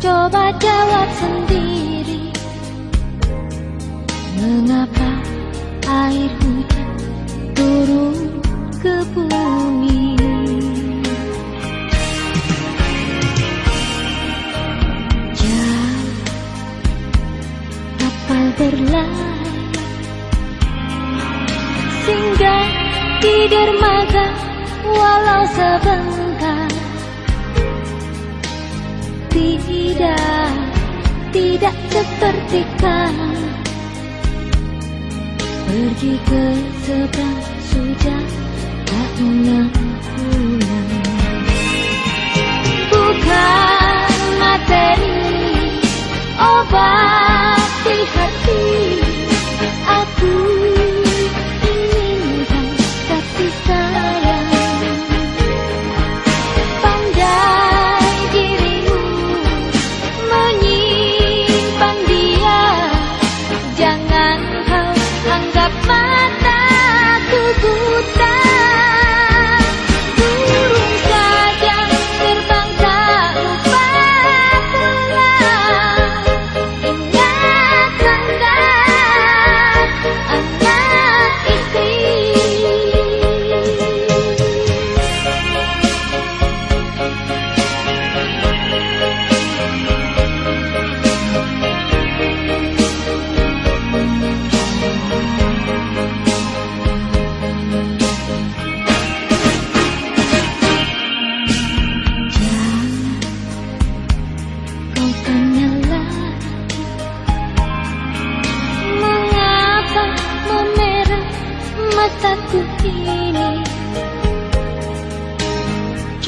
jawab sendiri. Mengapa air hujan turun ke bumi? Jauh kapal berlayar Singgah di dermaga walau sebentar Tidak, tidak seperti kan Pergi ke seberang sudah tak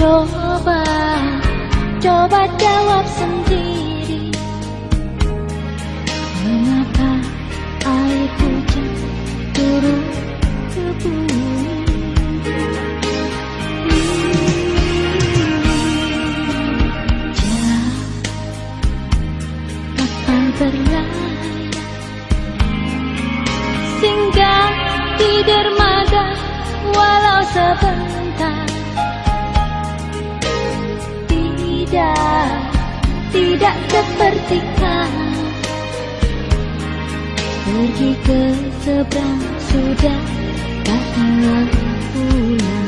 Coba, coba jawab sendiri. Mengapa air hujan turun ke bumi? Jauh kapal berlayar? Singgah di dermaga walau sebentar tidak seperti kau. Pergi ke seberang sudah tak pulang